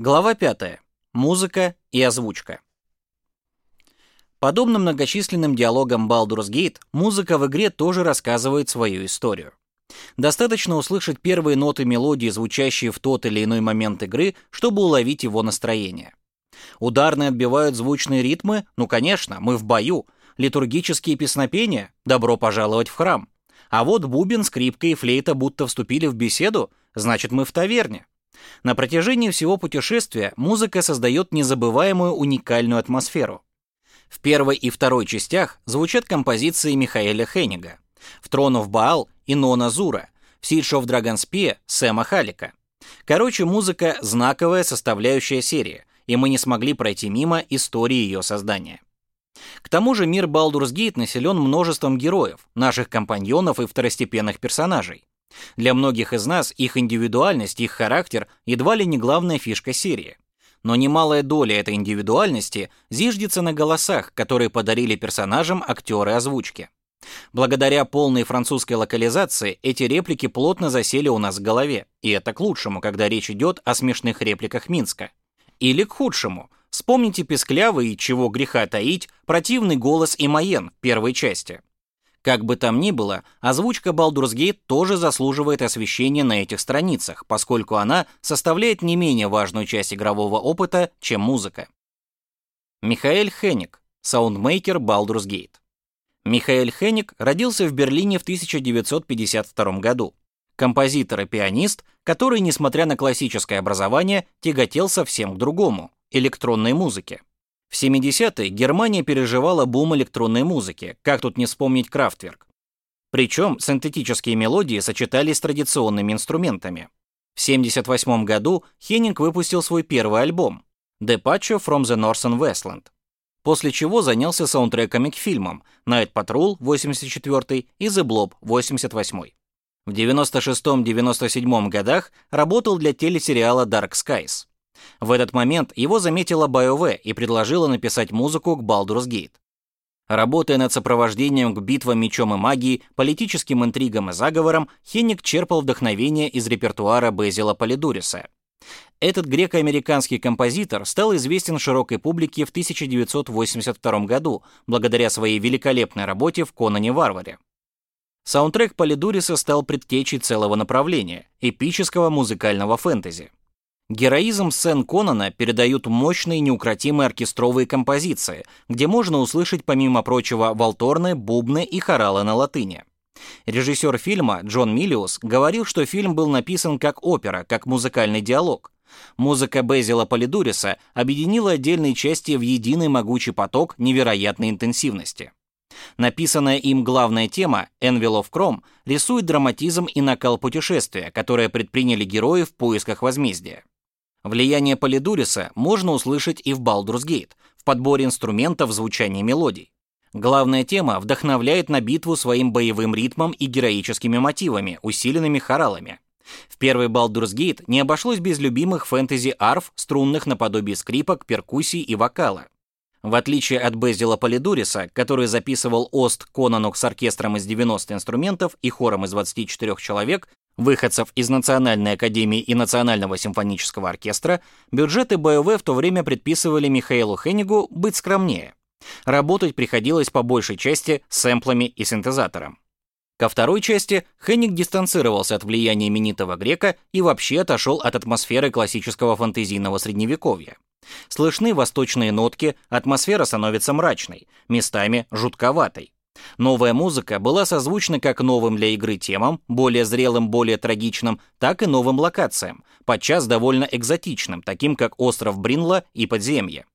Глава 5. Музыка и озвучка. Подобно многочисленным диалогам Baldur's Gate, музыка в игре тоже рассказывает свою историю. Достаточно услышать первые ноты мелодии, звучащие в тот или иной момент игры, чтобы уловить его настроение. Ударные отбивают звучные ритмы? Ну, конечно, мы в бою. Литургические песнопения? Добро пожаловать в храм. А вот бубен, скрипка и флейта будто вступили в беседу? Значит, мы в таверне. На протяжении всего путешествия музыка создает незабываемую уникальную атмосферу. В первой и второй частях звучат композиции Михаэля Хеннига, в of Baal и Нона Зура, в of Dragon's Сэма Халика. Короче, музыка – знаковая составляющая серии, и мы не смогли пройти мимо истории ее создания. К тому же мир Gate населен множеством героев, наших компаньонов и второстепенных персонажей. Для многих из нас их индивидуальность, их характер едва ли не главная фишка серии. Но немалая доля этой индивидуальности зиждется на голосах, которые подарили персонажам актеры озвучки. Благодаря полной французской локализации эти реплики плотно засели у нас в голове, и это к лучшему, когда речь идет о смешных репликах Минска. Или к худшему. Вспомните песклявый, чего греха таить, противный голос Имаен в первой части. Как бы там ни было, озвучка Baldur's Gate тоже заслуживает освещения на этих страницах, поскольку она составляет не менее важную часть игрового опыта, чем музыка. Михаэль Хенник, саундмейкер Baldur's Gate. Михаэль Хенник родился в Берлине в 1952 году. Композитор и пианист, который, несмотря на классическое образование, тяготел совсем к другому — электронной музыке. В 70-е Германия переживала бум электронной музыки, как тут не вспомнить Крафтверк. Причем синтетические мелодии сочетались с традиционными инструментами. В 78 году Хеннинг выпустил свой первый альбом «Departure from the Northern Westland», после чего занялся саундтреками к фильмам «Night Patrol» 84 и «The Blob» 88 В 96-97 годах работал для телесериала Dark Skies. В этот момент его заметила BioWare и предложила написать музыку к Baldur's Gate. Работая над сопровождением к битвам мечом и магией, политическим интригам и заговорам, Хенник черпал вдохновение из репертуара Безила Полидуриса. Этот греко-американский композитор стал известен широкой публике в 1982 году благодаря своей великолепной работе в Конане Варваре. Саундтрек Полидуриса стал предтечей целого направления – эпического музыкального фэнтези. Героизм сцен Конана передают мощные неукротимые оркестровые композиции, где можно услышать, помимо прочего, валторны, бубны и хоралы на латыни. Режиссер фильма Джон Миллиус говорил, что фильм был написан как опера, как музыкальный диалог. Музыка Безила Полидуриса объединила отдельные части в единый могучий поток невероятной интенсивности. Написанная им главная тема «Envil of Chrome» рисует драматизм и накал путешествия, которое предприняли герои в поисках возмездия. Влияние Полидуриса можно услышать и в Baldur's Gate, в подборе инструментов, звучания мелодий. Главная тема вдохновляет на битву своим боевым ритмом и героическими мотивами, усиленными хоралами. В первый Baldur's Gate не обошлось без любимых фэнтези-арф, струнных наподобие скрипок, перкуссий и вокала. В отличие от Безила Полидуриса, который записывал Ост Конанук с оркестром из 90 инструментов и хором из 24 человек, выходцев из Национальной академии и Национального симфонического оркестра, бюджеты БОВ в то время предписывали Михаилу Хеннигу быть скромнее. Работать приходилось по большей части сэмплами и синтезатором. Ко второй части Хенник дистанцировался от влияния именитого грека и вообще отошел от атмосферы классического фантазийного средневековья. Слышны восточные нотки, атмосфера становится мрачной, местами жутковатой. Новая музыка была созвучна как новым для игры темам, более зрелым, более трагичным, так и новым локациям, подчас довольно экзотичным, таким как остров Бринла и подземье.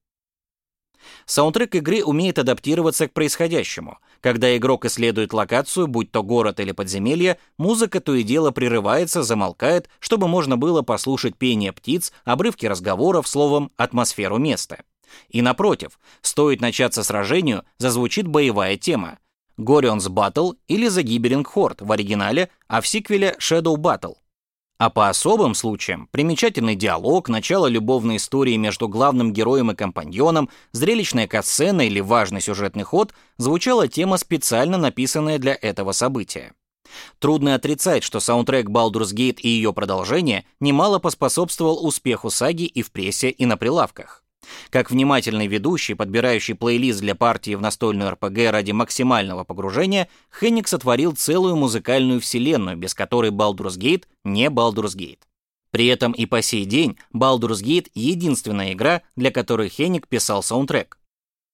Саундтрек игры умеет адаптироваться к происходящему. Когда игрок исследует локацию, будь то город или подземелье, музыка то и дело прерывается, замолкает, чтобы можно было послушать пение птиц, обрывки разговоров, словом, атмосферу места. И напротив, стоит начаться сражению, зазвучит боевая тема. Gorion's Battle или The Gibbering Horde в оригинале, а в сиквеле Shadow Battle. А по особым случаям примечательный диалог, начало любовной истории между главным героем и компаньоном, зрелищная катсцена или важный сюжетный ход звучала тема, специально написанная для этого события. Трудно отрицать, что саундтрек Baldur's Gate и ее продолжение немало поспособствовал успеху саги и в прессе, и на прилавках. Как внимательный ведущий, подбирающий плейлист для партии в настольную РПГ ради максимального погружения, Хенник сотворил целую музыкальную вселенную, без которой Baldur's Gate не Baldur's Gate. При этом и по сей день Baldur's Gate — единственная игра, для которой Хенник писал саундтрек.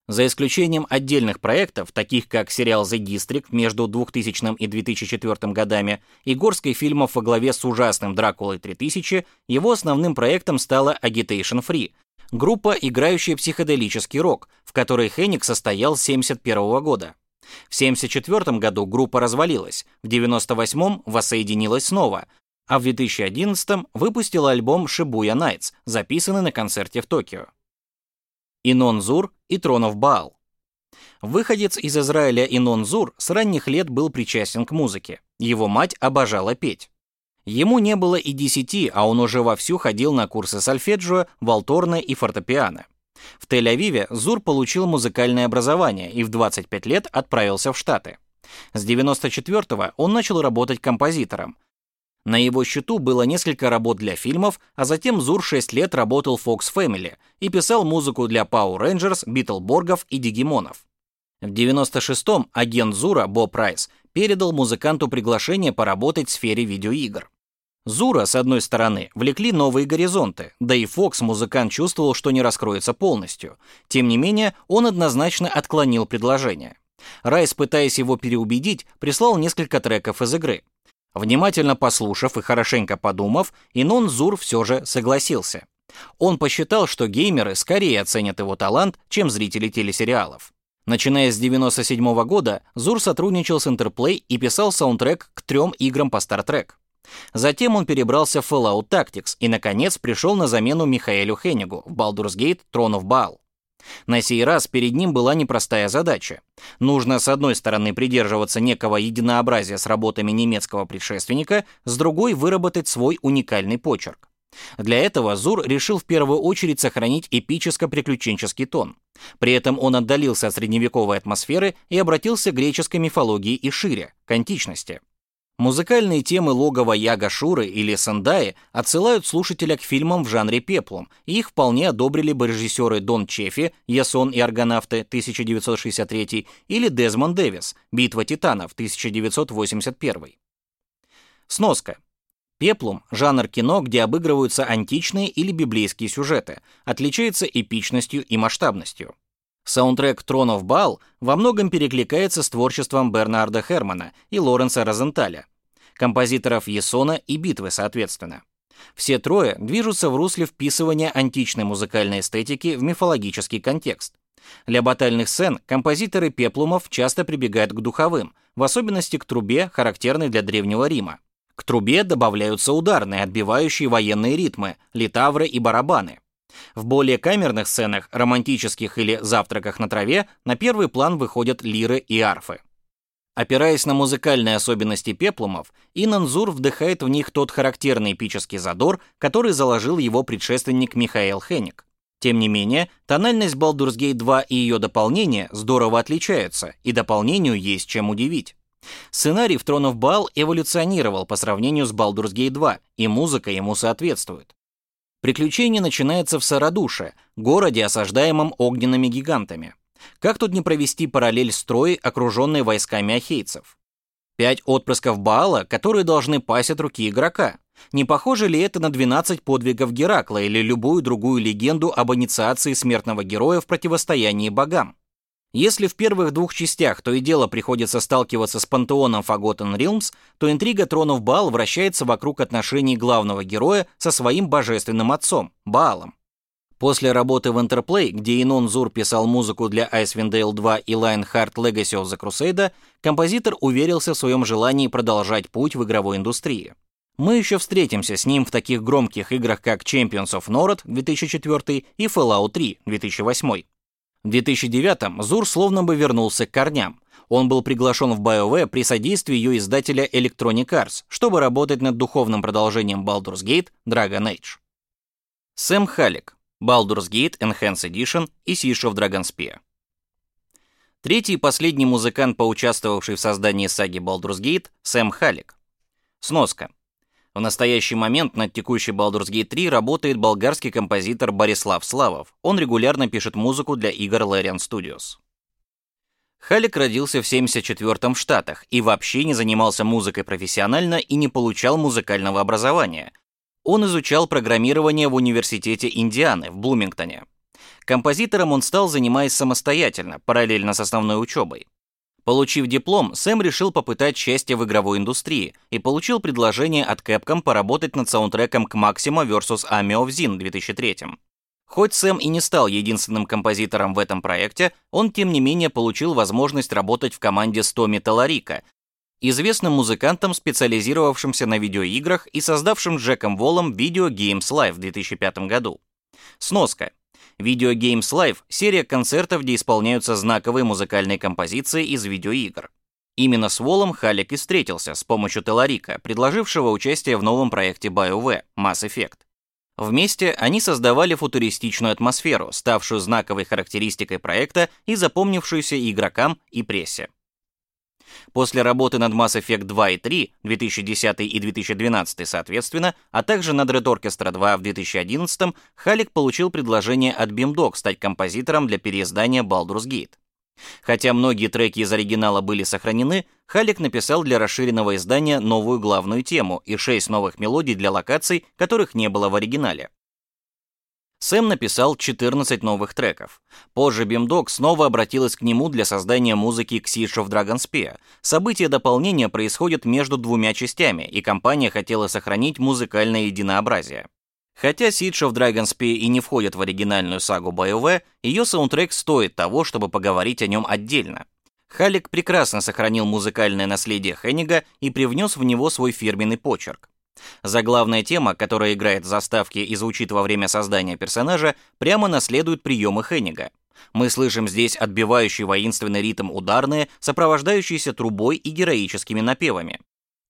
За исключением отдельных проектов, таких как сериал The District между 2000 и 2004 годами и горской фильмов во главе с ужасным Дракулой 3000, его основным проектом стала Agitation Free, группа, играющая психоделический рок, в которой Хенник состоял с 1971 года. В 1974 году группа развалилась, в 1998 воссоединилась снова, а в 2011 выпустила альбом Shibuya Nights, записанный на концерте в Токио. Инон Зур и Тронов Баал. Выходец из Израиля Инон Зур с ранних лет был причастен к музыке. Его мать обожала петь. Ему не было и десяти, а он уже вовсю ходил на курсы сольфеджио, валторна и фортепиано. В Тель-Авиве Зур получил музыкальное образование и в 25 лет отправился в Штаты. С 94-го он начал работать композитором, на его счету было несколько работ для фильмов, а затем Зур 6 лет работал в Fox Family и писал музыку для Power Rangers, Битлборгов и Дигимонов. В 96-м агент Зура Боб Прайс передал музыканту приглашение поработать в сфере видеоигр. Зура, с одной стороны, влекли новые горизонты, да и Фокс музыкант чувствовал, что не раскроется полностью. Тем не менее, он однозначно отклонил предложение. Райс, пытаясь его переубедить, прислал несколько треков из игры. Внимательно послушав и хорошенько подумав, Инон Зур все же согласился. Он посчитал, что геймеры скорее оценят его талант, чем зрители телесериалов. Начиная с 97 -го года, Зур сотрудничал с Interplay и писал саундтрек к трем играм по Star Trek. Затем он перебрался в Fallout Tactics и, наконец, пришел на замену Михаэлю Хеннигу в Baldur's Gate Throne of Baal. На сей раз перед ним была непростая задача. Нужно, с одной стороны, придерживаться некого единообразия с работами немецкого предшественника, с другой — выработать свой уникальный почерк. Для этого Зур решил в первую очередь сохранить эпическо-приключенческий тон. При этом он отдалился от средневековой атмосферы и обратился к греческой мифологии и шире, к античности. Музыкальные темы логова Яга Шуры или Сендаи отсылают слушателя к фильмам в жанре пеплум, и их вполне одобрили бы режиссеры Дон Чефи, Ясон и Аргонавты, 1963, или Дезмонд Дэвис, Битва титанов, 1981. Сноска. Пеплум – жанр кино, где обыгрываются античные или библейские сюжеты, отличается эпичностью и масштабностью. Саундтрек «Тронов Бал» во многом перекликается с творчеством Бернарда Хермана и Лоренса Розенталя, композиторов Есона и Битвы, соответственно. Все трое движутся в русле вписывания античной музыкальной эстетики в мифологический контекст. Для батальных сцен композиторы пеплумов часто прибегают к духовым, в особенности к трубе, характерной для Древнего Рима. К трубе добавляются ударные, отбивающие военные ритмы, литавры и барабаны. В более камерных сценах, романтических или завтраках на траве, на первый план выходят лиры и арфы. Опираясь на музыкальные особенности пеплумов, Инанзур вдыхает в них тот характерный эпический задор, который заложил его предшественник Михаил Хеник. Тем не менее, тональность Baldur's Gate 2 и ее дополнение здорово отличаются, и дополнению есть чем удивить. Сценарий в of Baal эволюционировал по сравнению с Baldur's Gate 2, и музыка ему соответствует. Приключение начинается в Сарадуше, городе, осаждаемом огненными гигантами. Как тут не провести параллель с Троей, окруженной войсками ахейцев? Пять отпрысков Баала, которые должны пасть от руки игрока. Не похоже ли это на 12 подвигов Геракла или любую другую легенду об инициации смертного героя в противостоянии богам? Если в первых двух частях то и дело приходится сталкиваться с пантеоном Forgotten Realms, то интрига тронов Баал вращается вокруг отношений главного героя со своим божественным отцом, Баалом. После работы в Interplay, где Инон Зур писал музыку для Icewind Dale 2 и Lionheart Legacy of the Crusade, композитор уверился в своем желании продолжать путь в игровой индустрии. Мы еще встретимся с ним в таких громких играх, как Champions of Norad 2004 и Fallout 3 2008. В 2009-м Зур словно бы вернулся к корням. Он был приглашен в BioWare при содействии ее издателя Electronic Arts, чтобы работать над духовным продолжением Baldur's Gate Dragon Age. Сэм Халик, Baldur's Gate Enhanced Edition и Siege of Dragonspear. Третий и последний музыкант, поучаствовавший в создании саги Baldur's Gate, Сэм Халик. Сноска. В настоящий момент над текущей Baldur's Gate 3 работает болгарский композитор Борислав Славов. Он регулярно пишет музыку для игр Larian Studios. Халик родился в 74-м в Штатах и вообще не занимался музыкой профессионально и не получал музыкального образования. Он изучал программирование в университете Индианы в Блумингтоне. Композитором он стал, занимаясь самостоятельно, параллельно с основной учебой. Получив диплом, Сэм решил попытать счастье в игровой индустрии и получил предложение от Capcom поработать над саундтреком к Maxima vs. Army of Zin 2003. Хоть Сэм и не стал единственным композитором в этом проекте, он тем не менее получил возможность работать в команде с Томми известным музыкантом, специализировавшимся на видеоиграх и создавшим Джеком Волом Video Games Live в 2005 году. Сноска. Video Games Live — серия концертов, где исполняются знаковые музыкальные композиции из видеоигр. Именно с Волом Халек и встретился с помощью Теларика, предложившего участие в новом проекте BioWare Mass Effect. Вместе они создавали футуристичную атмосферу, ставшую знаковой характеристикой проекта и запомнившуюся игрокам и прессе. После работы над Mass Effect 2 и 3, 2010 и 2012 соответственно, а также над Red Orchestra 2 в 2011, Халик получил предложение от Beamdog стать композитором для переиздания Baldur's Gate. Хотя многие треки из оригинала были сохранены, Халик написал для расширенного издания новую главную тему и шесть новых мелодий для локаций, которых не было в оригинале. Сэм написал 14 новых треков. Позже Beamdog снова обратилась к нему для создания музыки к Siege of Dragonspear. События дополнения происходят между двумя частями, и компания хотела сохранить музыкальное единообразие. Хотя Siege of Dragonspear и не входит в оригинальную сагу BioWare, ее саундтрек стоит того, чтобы поговорить о нем отдельно. Халик прекрасно сохранил музыкальное наследие Хеннига и привнес в него свой фирменный почерк. Заглавная тема, которая играет в заставке и звучит во время создания персонажа, прямо наследует приемы Хеннига. Мы слышим здесь отбивающий воинственный ритм ударные, сопровождающиеся трубой и героическими напевами.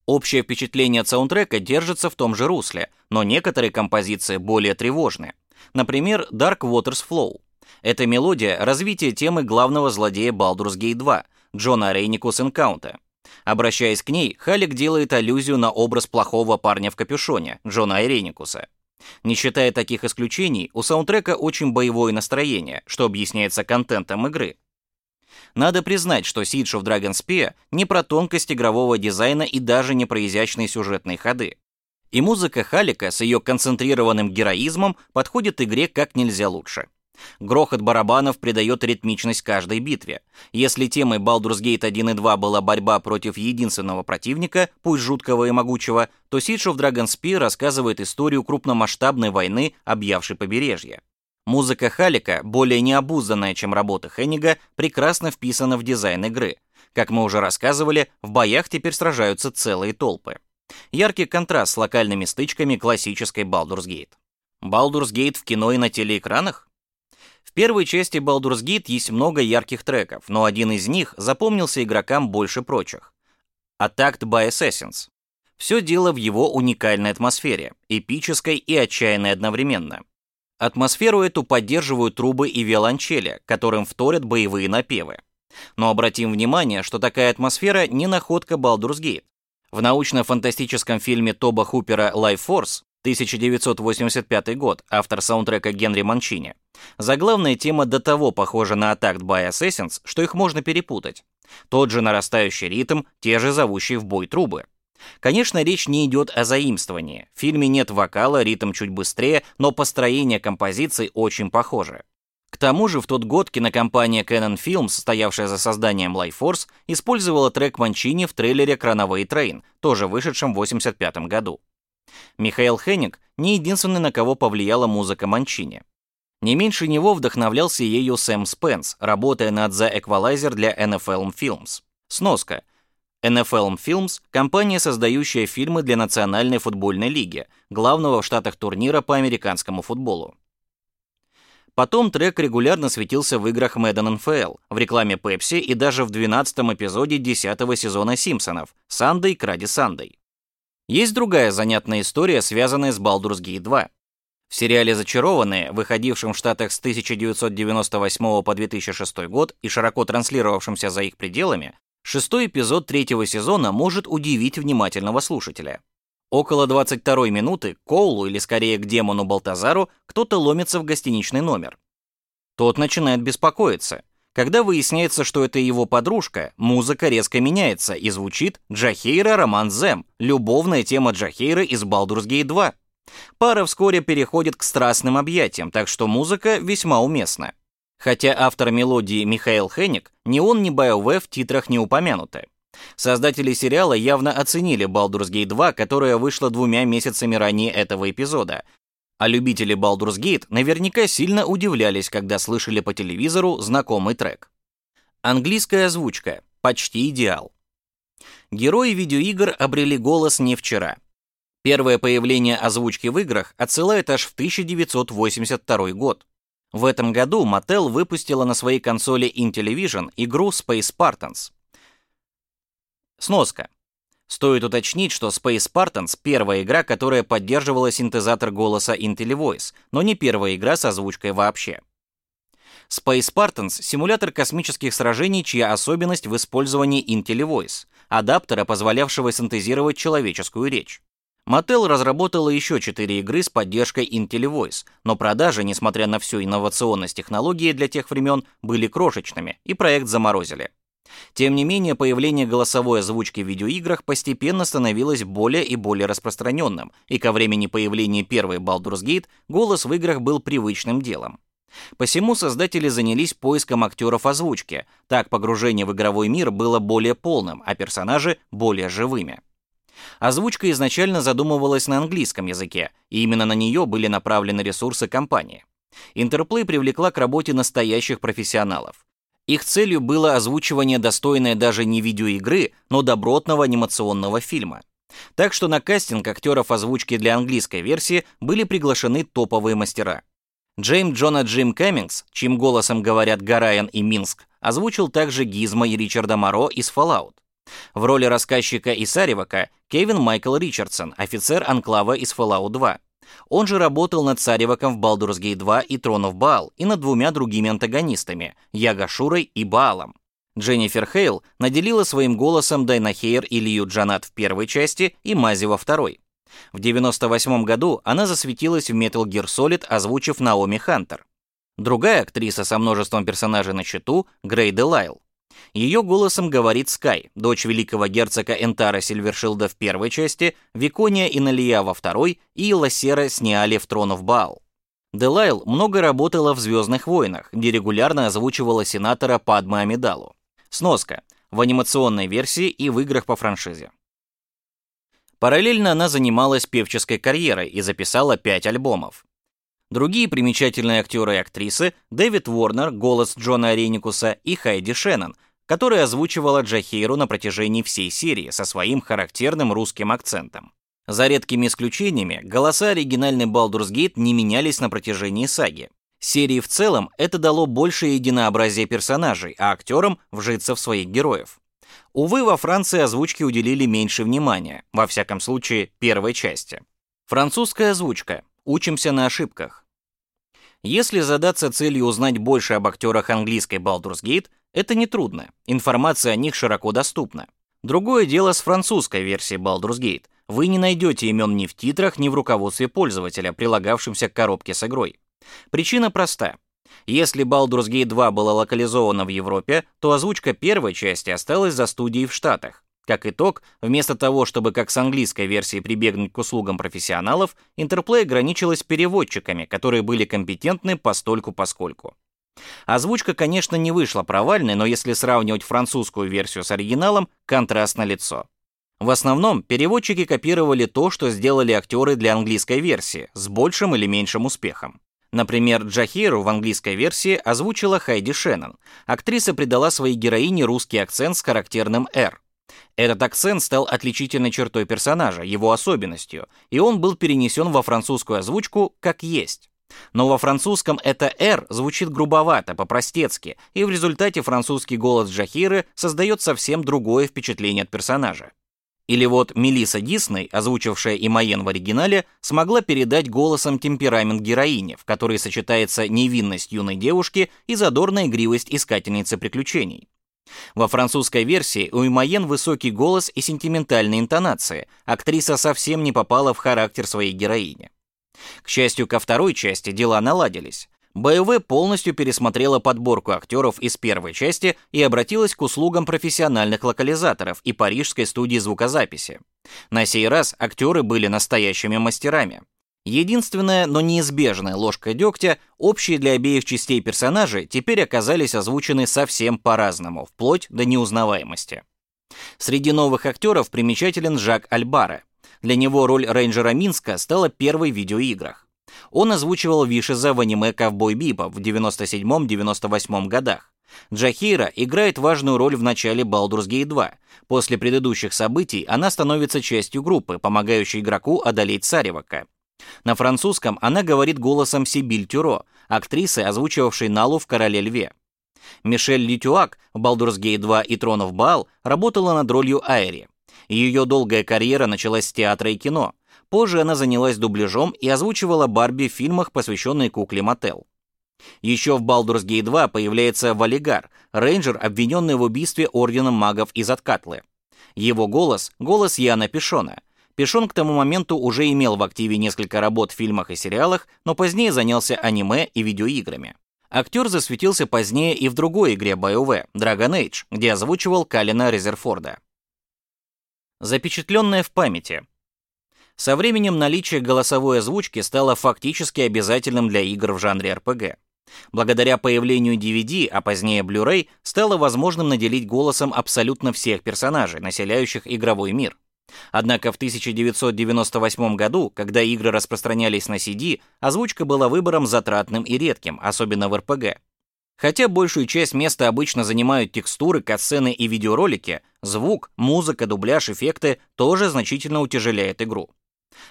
Общее впечатление от саундтрека держится в том же русле, но некоторые композиции более тревожны. Например, Dark Waters Flow. Эта мелодия — развитие темы главного злодея Baldur's Gate 2, Джона Рейникус Энкаунта. Обращаясь к ней, Халик делает аллюзию на образ плохого парня в капюшоне, Джона Айреникуса. Не считая таких исключений, у саундтрека очень боевое настроение, что объясняется контентом игры. Надо признать, что Siege of Dragonspear не про тонкость игрового дизайна и даже не про изящные сюжетные ходы. И музыка Халика с ее концентрированным героизмом подходит игре как нельзя лучше. Грохот барабанов придает ритмичность каждой битве. Если темой Baldur's Gate 1 и 2 была борьба против единственного противника, пусть жуткого и могучего, то Siege of Dragonspear рассказывает историю крупномасштабной войны, объявшей побережье. Музыка Халика, более необузданная, чем работа Хеннига, прекрасно вписана в дизайн игры. Как мы уже рассказывали, в боях теперь сражаются целые толпы. Яркий контраст с локальными стычками классической Baldur's Gate. Baldur's Gate в кино и на телеэкранах? В первой части Baldur's Gate есть много ярких треков, но один из них запомнился игрокам больше прочих. Attacked by Assassins. Все дело в его уникальной атмосфере, эпической и отчаянной одновременно. Атмосферу эту поддерживают трубы и виолончели, которым вторят боевые напевы. Но обратим внимание, что такая атмосфера не находка Baldur's Gate. В научно-фантастическом фильме Тоба Хупера Life Force 1985 год, автор саундтрека Генри Манчини, заглавная тема до того похожа на Attacked by Assassins, что их можно перепутать. Тот же нарастающий ритм, те же зовущие в бой трубы. Конечно, речь не идет о заимствовании. В фильме нет вокала, ритм чуть быстрее, но построение композиций очень похоже. К тому же в тот год кинокомпания Canon Films, стоявшая за созданием Life Force, использовала трек Манчини в трейлере Cranaway Train, тоже вышедшем в 1985 году. Михаил Хенник не единственный, на кого повлияла музыка Манчини. Не меньше него вдохновлялся ею Сэм Спенс, работая над The Equalizer для NFL Films. Сноска. NFL Films — компания, создающая фильмы для Национальной футбольной лиги, главного в Штатах турнира по американскому футболу. Потом трек регулярно светился в играх Madden NFL, в рекламе Pepsi и даже в 12-м эпизоде 10-го сезона «Симпсонов» «Sunday, Cruddy Sunday». Есть другая занятная история, связанная с Baldur's Gate 2. В сериале «Зачарованные», выходившем в Штатах с 1998 по 2006 год и широко транслировавшемся за их пределами, шестой эпизод третьего сезона может удивить внимательного слушателя. Около 22 минуты Коулу, или скорее к демону Балтазару, кто-то ломится в гостиничный номер. Тот начинает беспокоиться. Когда выясняется, что это его подружка, музыка резко меняется и звучит «Джахейра Роман Зем», любовная тема Джахейры из Baldur's Gate 2. Пара вскоре переходит к страстным объятиям, так что музыка весьма уместна. Хотя автор мелодии Михаил Хеник, ни он, ни BioWare в титрах не упомянуты. Создатели сериала явно оценили Baldur's Gate 2, которая вышла двумя месяцами ранее этого эпизода, а любители Baldur's Gate наверняка сильно удивлялись, когда слышали по телевизору знакомый трек. Английская озвучка. Почти идеал. Герои видеоигр обрели голос не вчера. Первое появление озвучки в играх отсылает аж в 1982 год. В этом году Mattel выпустила на своей консоли Intellivision игру Space Spartans. Сноска. Стоит уточнить, что Space Spartans — первая игра, которая поддерживала синтезатор голоса IntelliVoice, но не первая игра с озвучкой вообще. Space Spartans — симулятор космических сражений, чья особенность в использовании IntelliVoice, адаптера, позволявшего синтезировать человеческую речь. Mattel разработала еще четыре игры с поддержкой IntelliVoice, но продажи, несмотря на всю инновационность технологии для тех времен, были крошечными, и проект заморозили. Тем не менее, появление голосовой озвучки в видеоиграх постепенно становилось более и более распространенным, и ко времени появления первой Baldur's Gate голос в играх был привычным делом. Посему создатели занялись поиском актеров озвучки, так погружение в игровой мир было более полным, а персонажи более живыми. Озвучка изначально задумывалась на английском языке, и именно на нее были направлены ресурсы компании. Интерплей привлекла к работе настоящих профессионалов. Их целью было озвучивание достойное даже не видеоигры, но добротного анимационного фильма. Так что на кастинг актеров озвучки для английской версии были приглашены топовые мастера. Джейм Джона Джим Кэммингс, чьим голосом говорят Гарайан и Минск, озвучил также Гизма и Ричарда Моро из Fallout. В роли рассказчика и Саривака Кевин Майкл Ричардсон, офицер Анклава из Fallout 2. Он же работал над Цареваком в Baldur's Gate 2 и of Baal и над двумя другими антагонистами — Ягашурой и Баалом. Дженнифер Хейл наделила своим голосом Дайнахейр и Лию Джанат в первой части и Мази во второй. В 98 году она засветилась в Metal Gear Solid, озвучив Наоми Хантер. Другая актриса со множеством персонажей на счету — Грей Делайл. Ее голосом говорит Скай, дочь великого герцога Энтара Сильвершилда в первой части, Викония и Налия во второй и Лассера сняли в Throne of Bhaal. Делайл много работала в «Звездных войнах», где регулярно озвучивала сенатора Падме Амидалу. Сноска. В анимационной версии и в играх по франшизе. Параллельно она занималась певческой карьерой и записала пять альбомов. Другие примечательные актеры и актрисы — Дэвид Уорнер, голос Джона Ареникуса, и Хайди Шеннон, которая озвучивала Джахейру на протяжении всей серии со своим характерным русским акцентом. За редкими исключениями, голоса оригинальной Baldur's Gate не менялись на протяжении саги. Серии в целом это дало большее единообразие персонажей, а актерам вжиться в своих героев. Увы, во Франции озвучке уделили меньше внимания, во всяком случае, первой части. Французская озвучка. Учимся на ошибках. Если задаться целью узнать больше об актерах английской Baldur's Gate, это нетрудно, информация о них широко доступна. Другое дело с французской версией Baldur's Gate. Вы не найдете имен ни в титрах, ни в руководстве пользователя, прилагавшемся к коробке с игрой. Причина проста. Если Baldur's Gate 2 была локализована в Европе, то озвучка первой части осталась за студией в Штатах. Как итог, вместо того, чтобы как с английской версией прибегнуть к услугам профессионалов, Interplay ограничилась переводчиками, которые были компетентны постольку-поскольку. Озвучка, конечно, не вышла провальной, но если сравнивать французскую версию с оригиналом, контраст на лицо. В основном переводчики копировали то, что сделали актеры для английской версии, с большим или меньшим успехом. Например, Джахиру в английской версии озвучила Хайди Шеннон. Актриса придала своей героине русский акцент с характерным «р». Этот акцент стал отличительной чертой персонажа, его особенностью, и он был перенесен во французскую озвучку как есть. Но во французском это «р» звучит грубовато, по-простецки, и в результате французский голос Джахиры создает совсем другое впечатление от персонажа. Или вот Мелисса Дисней, озвучившая Имаен в оригинале, смогла передать голосом темперамент героини, в которой сочетается невинность юной девушки и задорная игривость искательницы приключений. Во французской версии у Имаен высокий голос и сентиментальные интонации, актриса совсем не попала в характер своей героини. К счастью, ко второй части дела наладились. БВ полностью пересмотрела подборку актеров из первой части и обратилась к услугам профессиональных локализаторов и парижской студии звукозаписи. На сей раз актеры были настоящими мастерами. Единственная, но неизбежная ложка дегтя, общие для обеих частей персонажи, теперь оказались озвучены совсем по-разному, вплоть до неузнаваемости. Среди новых актеров примечателен Жак Альбаре. Для него роль рейнджера Минска стала первой в видеоиграх. Он озвучивал Вишеза в аниме «Ковбой Бипа» в 97-98 годах. Джахира играет важную роль в начале Baldur's Gate 2. После предыдущих событий она становится частью группы, помогающей игроку одолеть Саривака. На французском она говорит голосом Сибиль Тюро, актрисы, озвучивавшей Налу в «Короле льве». Мишель Литюак в Baldur's Gate 2 и Тронов Баал работала над ролью Айри. Ее долгая карьера началась с театра и кино. Позже она занялась дубляжом и озвучивала Барби в фильмах, посвященных кукле Мотел. Еще в Baldur's Gate 2 появляется Валигар, рейнджер, обвиненный в убийстве орденом магов из Откатлы. Его голос — голос Яна Пешона. Пешон к тому моменту уже имел в активе несколько работ в фильмах и сериалах, но позднее занялся аниме и видеоиграми. Актер засветился позднее и в другой игре BioWare, Dragon Age, где озвучивал Калина Резерфорда. Запечатленное в памяти. Со временем наличие голосовой озвучки стало фактически обязательным для игр в жанре RPG. Благодаря появлению DVD, а позднее Blu-ray, стало возможным наделить голосом абсолютно всех персонажей, населяющих игровой мир. Однако в 1998 году, когда игры распространялись на CD, озвучка была выбором затратным и редким, особенно в RPG. Хотя большую часть места обычно занимают текстуры, катсцены и видеоролики, звук, музыка, дубляж, эффекты тоже значительно утяжеляет игру.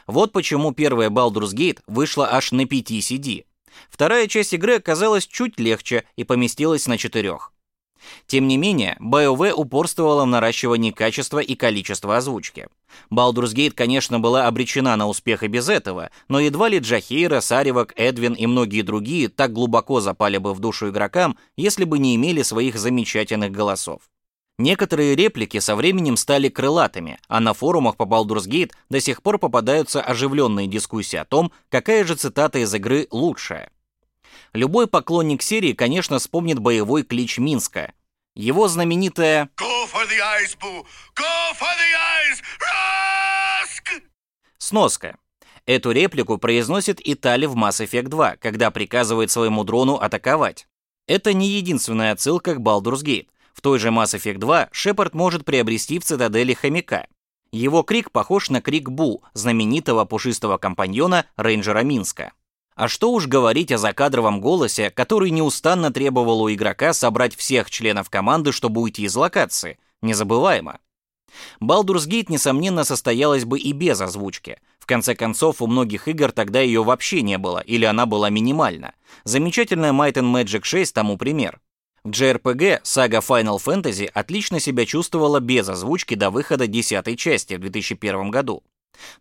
Вот почему первая Baldur's Gate вышла аж на 5 CD. Вторая часть игры оказалась чуть легче и поместилась на четырех. Тем не менее, BioWare упорствовала в наращивании качества и количества озвучки. Baldur's Gate, конечно, была обречена на успех и без этого, но едва ли Джахейра, Саривак, Эдвин и многие другие так глубоко запали бы в душу игрокам, если бы не имели своих замечательных голосов. Некоторые реплики со временем стали крылатыми, а на форумах по Baldur's Gate до сих пор попадаются оживленные дискуссии о том, какая же цитата из игры лучшая. Любой поклонник серии, конечно, вспомнит боевой клич Минска. Его знаменитая! Сноска. Эту реплику произносит Итали в Mass Effect 2, когда приказывает своему дрону атаковать. Это не единственная отсылка к Baldur's Gate. В той же Mass Effect 2 Шепард может приобрести в цитадели хомяка. Его крик похож на крик Бу, знаменитого пушистого компаньона рейнджера Минска. А что уж говорить о закадровом голосе, который неустанно требовал у игрока собрать всех членов команды, чтобы уйти из локации. Незабываемо. Baldur's Gate, несомненно, состоялась бы и без озвучки. В конце концов, у многих игр тогда ее вообще не было, или она была минимальна. Замечательная Might and Magic 6 тому пример. В JRPG сага Final Fantasy отлично себя чувствовала без озвучки до выхода 10 части в 2001 году.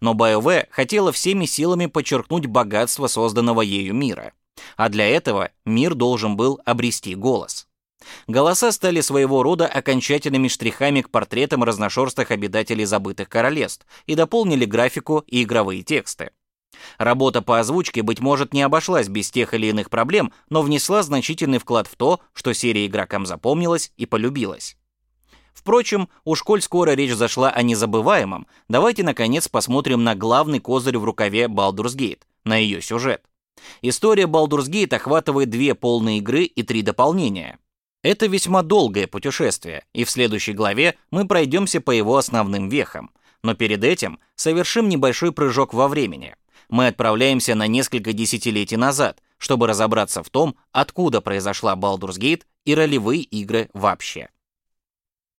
Но BioWare хотела всеми силами подчеркнуть богатство созданного ею мира. А для этого мир должен был обрести голос. Голоса стали своего рода окончательными штрихами к портретам разношерстных обитателей забытых королевств и дополнили графику и игровые тексты. Работа по озвучке, быть может, не обошлась без тех или иных проблем, но внесла значительный вклад в то, что серия игрокам запомнилась и полюбилась. Впрочем, уж коль скоро речь зашла о незабываемом, давайте наконец посмотрим на главный козырь в рукаве Baldur's Gate, на ее сюжет. История Baldur's Gate охватывает две полные игры и три дополнения. Это весьма долгое путешествие, и в следующей главе мы пройдемся по его основным вехам. Но перед этим совершим небольшой прыжок во времени – мы отправляемся на несколько десятилетий назад, чтобы разобраться в том, откуда произошла Baldur's Gate и ролевые игры вообще.